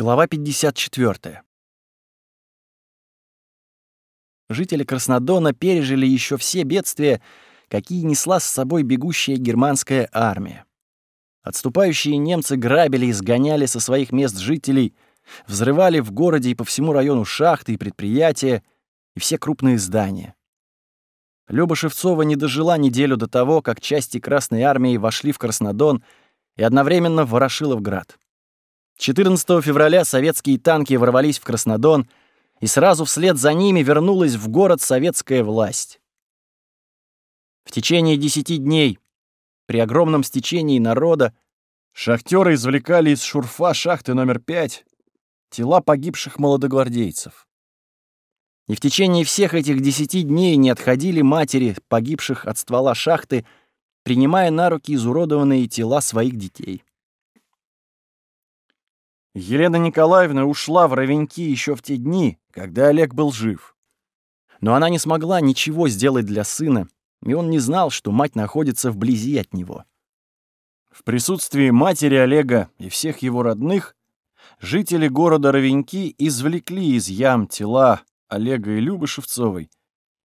Глава 54. Жители Краснодона пережили еще все бедствия, какие несла с собой бегущая германская армия. Отступающие немцы грабили и сгоняли со своих мест жителей, взрывали в городе и по всему району шахты и предприятия, и все крупные здания. Люба Шевцова не дожила неделю до того, как части Красной армии вошли в Краснодон и одновременно в Ворошиловград. 14 февраля советские танки ворвались в Краснодон, и сразу вслед за ними вернулась в город советская власть. В течение десяти дней, при огромном стечении народа, шахтеры извлекали из шурфа шахты номер пять тела погибших молодогвардейцев. И в течение всех этих десяти дней не отходили матери погибших от ствола шахты, принимая на руки изуродованные тела своих детей. Елена Николаевна ушла в Ровеньки еще в те дни, когда Олег был жив. Но она не смогла ничего сделать для сына, и он не знал, что мать находится вблизи от него. В присутствии матери Олега и всех его родных жители города Ровеньки извлекли из ям тела Олега и Любы Шевцовой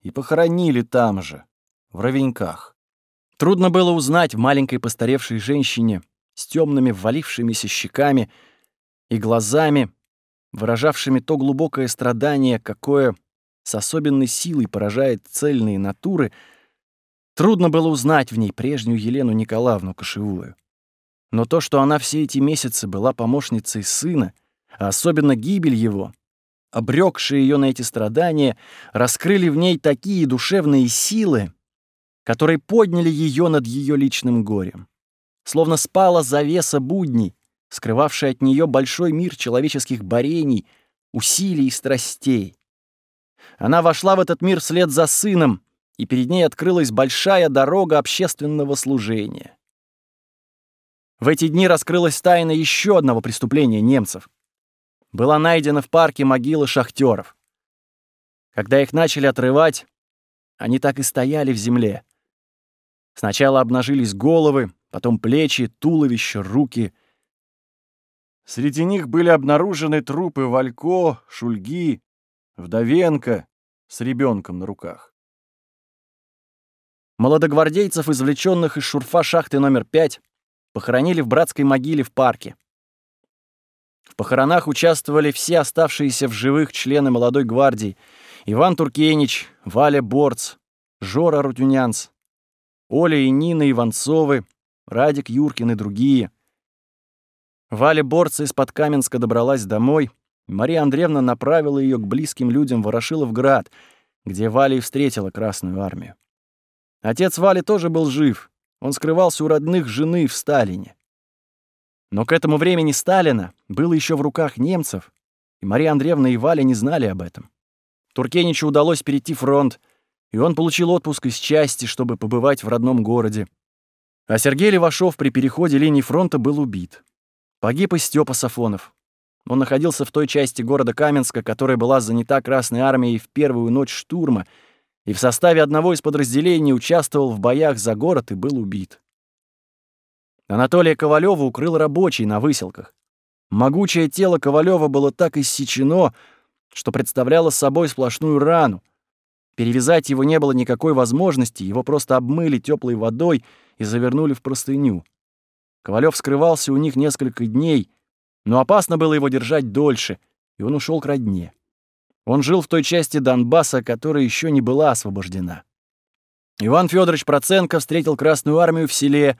и похоронили там же, в Ровеньках. Трудно было узнать в маленькой постаревшей женщине с темными ввалившимися щеками и глазами, выражавшими то глубокое страдание, какое с особенной силой поражает цельные натуры, трудно было узнать в ней прежнюю Елену Николаевну Кошевую. Но то, что она все эти месяцы была помощницей сына, а особенно гибель его, обрекшие ее на эти страдания, раскрыли в ней такие душевные силы, которые подняли ее над ее личным горем. Словно спала завеса будней, скрывавший от нее большой мир человеческих борений, усилий и страстей. Она вошла в этот мир вслед за сыном, и перед ней открылась большая дорога общественного служения. В эти дни раскрылась тайна еще одного преступления немцев. Была найдена в парке могила шахтеров. Когда их начали отрывать, они так и стояли в земле. Сначала обнажились головы, потом плечи, туловище, руки — Среди них были обнаружены трупы Валько, Шульги, Вдовенко с ребенком на руках. Молодогвардейцев, извлеченных из шурфа шахты номер 5, похоронили в братской могиле в парке. В похоронах участвовали все оставшиеся в живых члены молодой гвардии Иван Туркенич, Валя Борц, Жора Рутюнянц, Оля и Нина Иванцовы, Радик Юркин и другие — Валя Борца из-под Каменска добралась домой. Мария Андреевна направила ее к близким людям в Ворошиловград, где Валя и встретила Красную армию. Отец Вали тоже был жив. Он скрывался у родных жены в Сталине. Но к этому времени Сталина было еще в руках немцев, и Мария Андреевна и Валя не знали об этом. Туркеничу удалось перейти фронт, и он получил отпуск из части, чтобы побывать в родном городе. А Сергей Левашов при переходе линии фронта был убит. Погиб и Степа Сафонов. Он находился в той части города Каменска, которая была занята Красной армией в первую ночь штурма, и в составе одного из подразделений участвовал в боях за город и был убит. Анатолия Ковалева укрыл рабочий на выселках. Могучее тело Ковалева было так иссечено, что представляло собой сплошную рану. Перевязать его не было никакой возможности, его просто обмыли теплой водой и завернули в простыню. Ковалев скрывался у них несколько дней, но опасно было его держать дольше, и он ушел к родне. Он жил в той части Донбасса, которая еще не была освобождена. Иван Федорович Проценко встретил Красную армию в селе,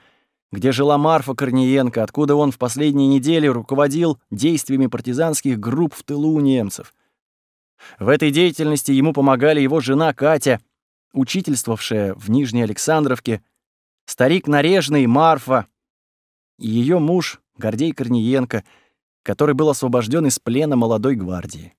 где жила Марфа Корниенко, откуда он в последние недели руководил действиями партизанских групп в тылу у немцев. В этой деятельности ему помогали его жена Катя, учительствовавшая в Нижней Александровке, старик Нарежный, Марфа, и ее муж Гордей Корниенко, который был освобожден из плена молодой гвардии.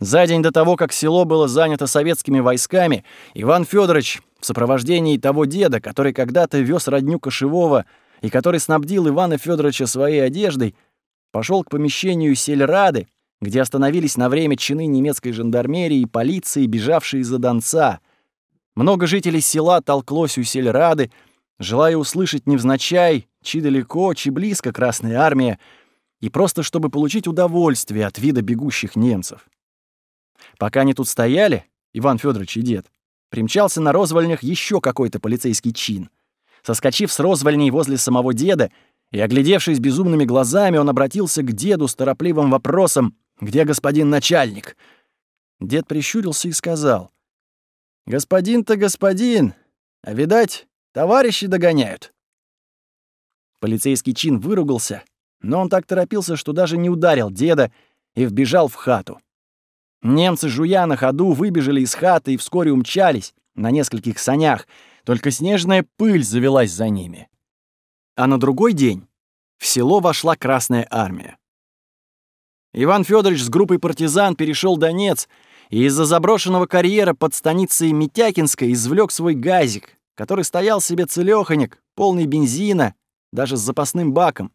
За день до того, как село было занято советскими войсками, Иван Федорович в сопровождении того деда, который когда-то вез родню Кошевого и который снабдил Ивана Федоровича своей одеждой, пошел к помещению сельрады, где остановились на время чины немецкой жандармерии и полиции, бежавшие из-за Донца. Много жителей села толклось у сельрады, желая услышать невзначай, чи далеко, чи близко Красная Армия, и просто чтобы получить удовольствие от вида бегущих немцев. Пока они тут стояли, Иван Федорович и дед, примчался на розвольнях еще какой-то полицейский чин. Соскочив с розвольней возле самого деда и оглядевшись безумными глазами, он обратился к деду с торопливым вопросом «Где господин начальник?» Дед прищурился и сказал «Господин-то господин, а видать, товарищи догоняют». Полицейский чин выругался, но он так торопился, что даже не ударил деда и вбежал в хату. Немцы, жуя на ходу, выбежали из хаты и вскоре умчались на нескольких санях, только снежная пыль завелась за ними. А на другой день в село вошла Красная Армия. Иван Федорович с группой партизан перешел Донец и из-за заброшенного карьера под станицей Митякинской извлек свой газик, который стоял себе целёхонек, полный бензина, даже с запасным баком.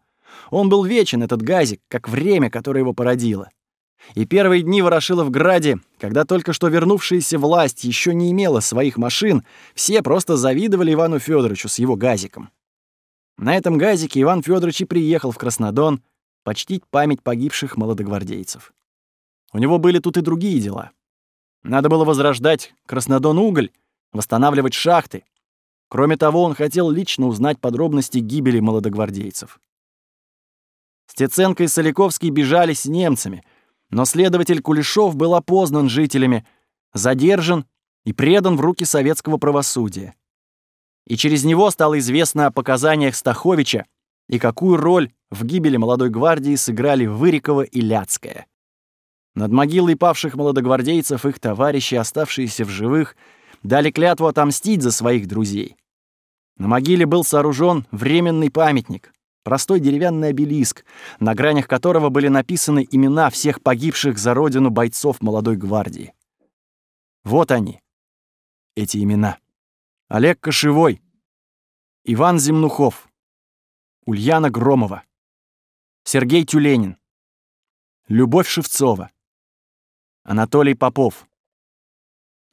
Он был вечен, этот газик, как время, которое его породило. И первые дни в Граде, когда только что вернувшаяся власть еще не имела своих машин, все просто завидовали Ивану Федоровичу с его газиком. На этом газике Иван Федорович и приехал в Краснодон почтить память погибших молодогвардейцев. У него были тут и другие дела. Надо было возрождать Краснодон-уголь, восстанавливать шахты. Кроме того, он хотел лично узнать подробности гибели молодогвардейцев. Стеценко и Соляковский бежали с немцами — но следователь Кулешов был опознан жителями, задержан и предан в руки советского правосудия. И через него стало известно о показаниях Стаховича и какую роль в гибели молодой гвардии сыграли Вырикова и Ляцкая. Над могилой павших молодогвардейцев их товарищи, оставшиеся в живых, дали клятву отомстить за своих друзей. На могиле был сооружен временный памятник, Простой деревянный обелиск, на гранях которого были написаны имена всех погибших за родину бойцов молодой гвардии. Вот они, эти имена. Олег Кошевой, Иван Земнухов, Ульяна Громова, Сергей Тюленин, Любовь Шевцова, Анатолий Попов,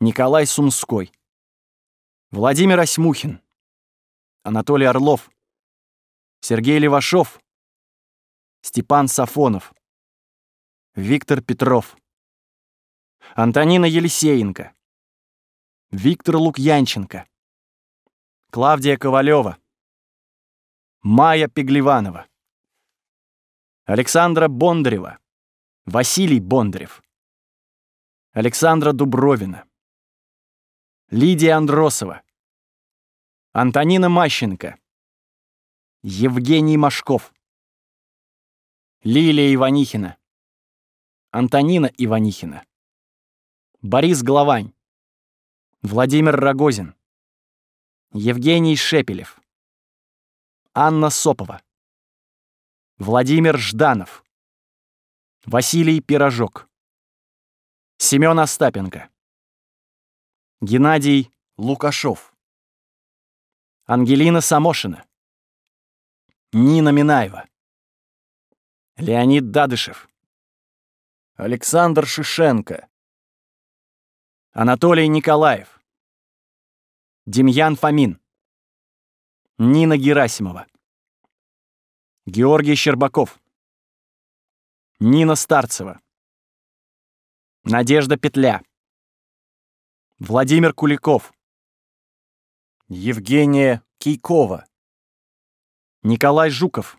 Николай Сумской, Владимир Осьмухин, Анатолий Орлов, Сергей Левашов, Степан Сафонов, Виктор Петров, Антонина Елисеенко, Виктор Лукьянченко, Клавдия Ковалева, Майя Пеглеванова, Александра Бондарева, Василий Бондарев, Александра Дубровина, Лидия Андросова, Антонина Мащенко, Евгений Машков. Лилия Иванихина. Антонина Иванихина. Борис Главань. Владимир Рогозин. Евгений Шепелев. Анна Сопова. Владимир Жданов. Василий Пирожок. Семён Остапенко. Геннадий Лукашов. Ангелина Самошина. Нина Минаева. Леонид Дадышев. Александр Шишенко. Анатолий Николаев. Демьян Фомин. Нина Герасимова. Георгий Щербаков. Нина Старцева. Надежда Петля. Владимир Куликов. Евгения Кейкова. Николай Жуков.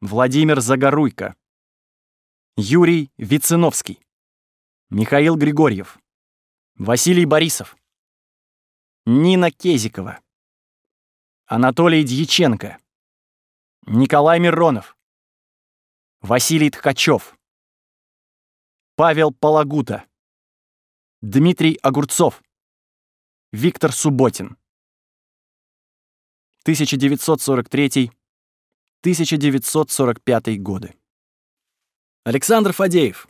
Владимир Загоруйко. Юрий Вициновский. Михаил Григорьев. Василий Борисов. Нина Кезикова. Анатолий Дьяченко. Николай Миронов. Василий Ткачев. Павел Палагута. Дмитрий Огурцов. Виктор Субботин. 1943-1945 годы. Александр Фадеев.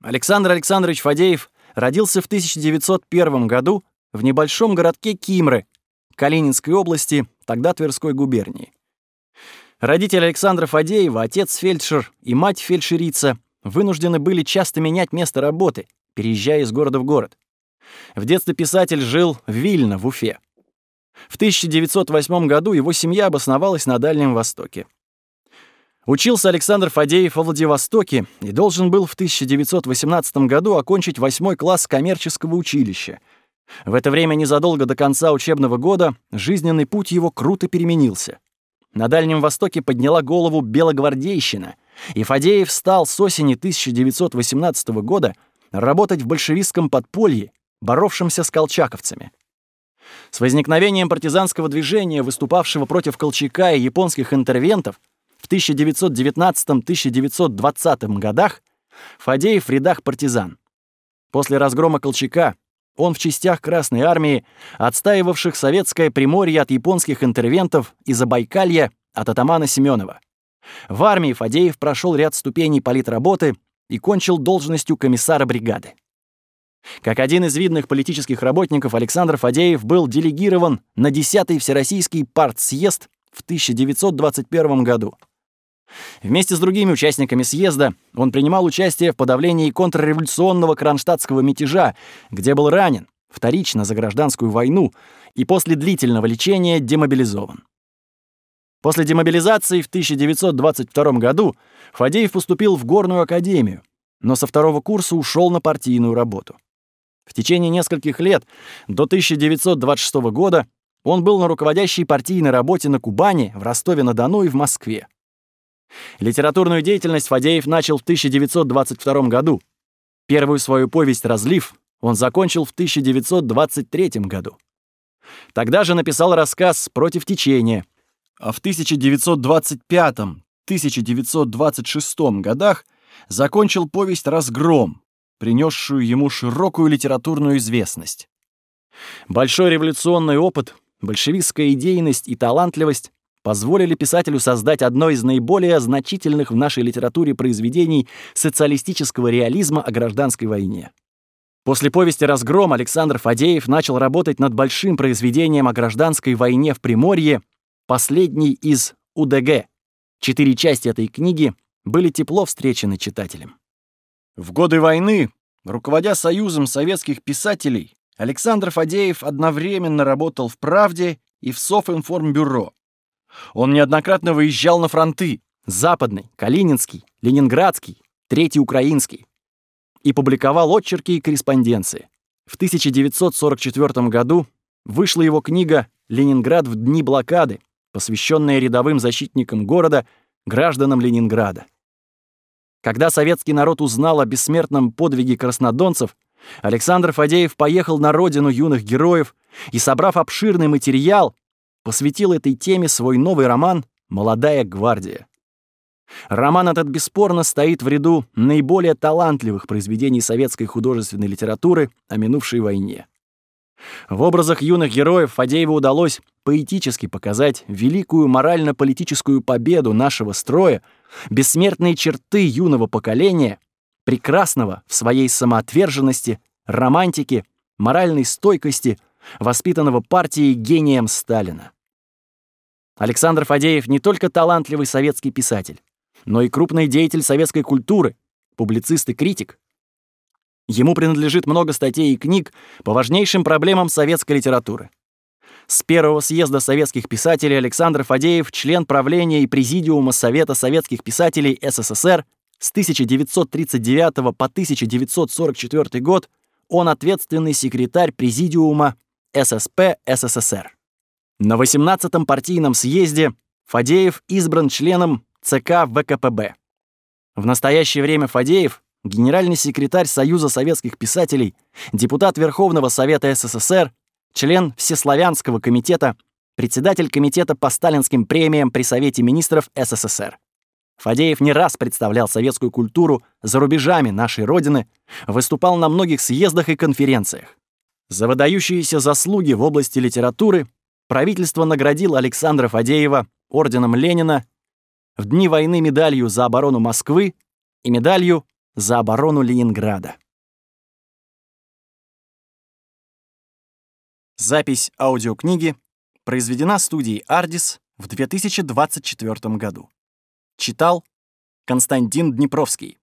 Александр Александрович Фадеев родился в 1901 году в небольшом городке Кимры, Калининской области, тогда Тверской губернии. Родители Александра Фадеева, отец фельдшер и мать фельдшерица, вынуждены были часто менять место работы, переезжая из города в город. В детстве писатель жил в Вильно, в Уфе. В 1908 году его семья обосновалась на Дальнем Востоке. Учился Александр Фадеев во Владивостоке и должен был в 1918 году окончить восьмой класс коммерческого училища. В это время незадолго до конца учебного года жизненный путь его круто переменился. На Дальнем Востоке подняла голову белогвардейщина, и Фадеев стал с осени 1918 года работать в большевистском подполье, боровшемся с колчаковцами. С возникновением партизанского движения, выступавшего против Колчака и японских интервентов, в 1919-1920 годах Фадеев в рядах партизан. После разгрома Колчака он в частях Красной Армии, отстаивавших советское Приморье от японских интервентов и Забайкалья от атамана Семенова. В армии Фадеев прошел ряд ступеней политработы и кончил должностью комиссара бригады. Как один из видных политических работников, Александр Фадеев был делегирован на 10-й Всероссийский партсъезд в 1921 году. Вместе с другими участниками съезда он принимал участие в подавлении контрреволюционного кронштадтского мятежа, где был ранен, вторично за гражданскую войну, и после длительного лечения демобилизован. После демобилизации в 1922 году Фадеев поступил в Горную академию, но со второго курса ушел на партийную работу. В течение нескольких лет, до 1926 года, он был на руководящей партийной работе на Кубани, в Ростове-на-Дону и в Москве. Литературную деятельность Фадеев начал в 1922 году. Первую свою повесть «Разлив» он закончил в 1923 году. Тогда же написал рассказ «Против течения», а в 1925-1926 годах закончил повесть «Разгром», принесшую ему широкую литературную известность. Большой революционный опыт, большевистская идейность и талантливость позволили писателю создать одно из наиболее значительных в нашей литературе произведений социалистического реализма о гражданской войне. После повести «Разгром» Александр Фадеев начал работать над большим произведением о гражданской войне в Приморье, последний из УДГ. Четыре части этой книги были тепло встречены читателем. В годы войны, руководя Союзом советских писателей, Александр Фадеев одновременно работал в «Правде» и в Софинформбюро. Он неоднократно выезжал на фронты — Западный, Калининский, Ленинградский, Третий Украинский и публиковал отчерки и корреспонденции. В 1944 году вышла его книга «Ленинград в дни блокады», посвященная рядовым защитникам города, гражданам Ленинграда. Когда советский народ узнал о бессмертном подвиге краснодонцев, Александр Фадеев поехал на родину юных героев и, собрав обширный материал, посвятил этой теме свой новый роман «Молодая гвардия». Роман этот бесспорно стоит в ряду наиболее талантливых произведений советской художественной литературы о минувшей войне. В образах юных героев Фадееву удалось поэтически показать великую морально-политическую победу нашего строя, бессмертные черты юного поколения, прекрасного в своей самоотверженности, романтике, моральной стойкости – воспитанного партией гением Сталина. Александр Фадеев не только талантливый советский писатель, но и крупный деятель советской культуры, публицист и критик. Ему принадлежит много статей и книг по важнейшим проблемам советской литературы. С первого съезда советских писателей Александр Фадеев, член правления и президиума Совета советских писателей СССР с 1939 по 1944 год, он ответственный секретарь президиума ССП СССР. На 18-м партийном съезде Фадеев избран членом ЦК ВКПБ. В настоящее время Фадеев — генеральный секретарь Союза советских писателей, депутат Верховного Совета СССР, член Всеславянского комитета, председатель комитета по сталинским премиям при Совете министров СССР. Фадеев не раз представлял советскую культуру за рубежами нашей Родины, выступал на многих съездах и конференциях. За выдающиеся заслуги в области литературы правительство наградило Александра Фадеева орденом Ленина, в дни войны медалью за оборону Москвы и медалью за оборону Ленинграда. Запись аудиокниги произведена студией «Ардис» в 2024 году. Читал Константин Днепровский.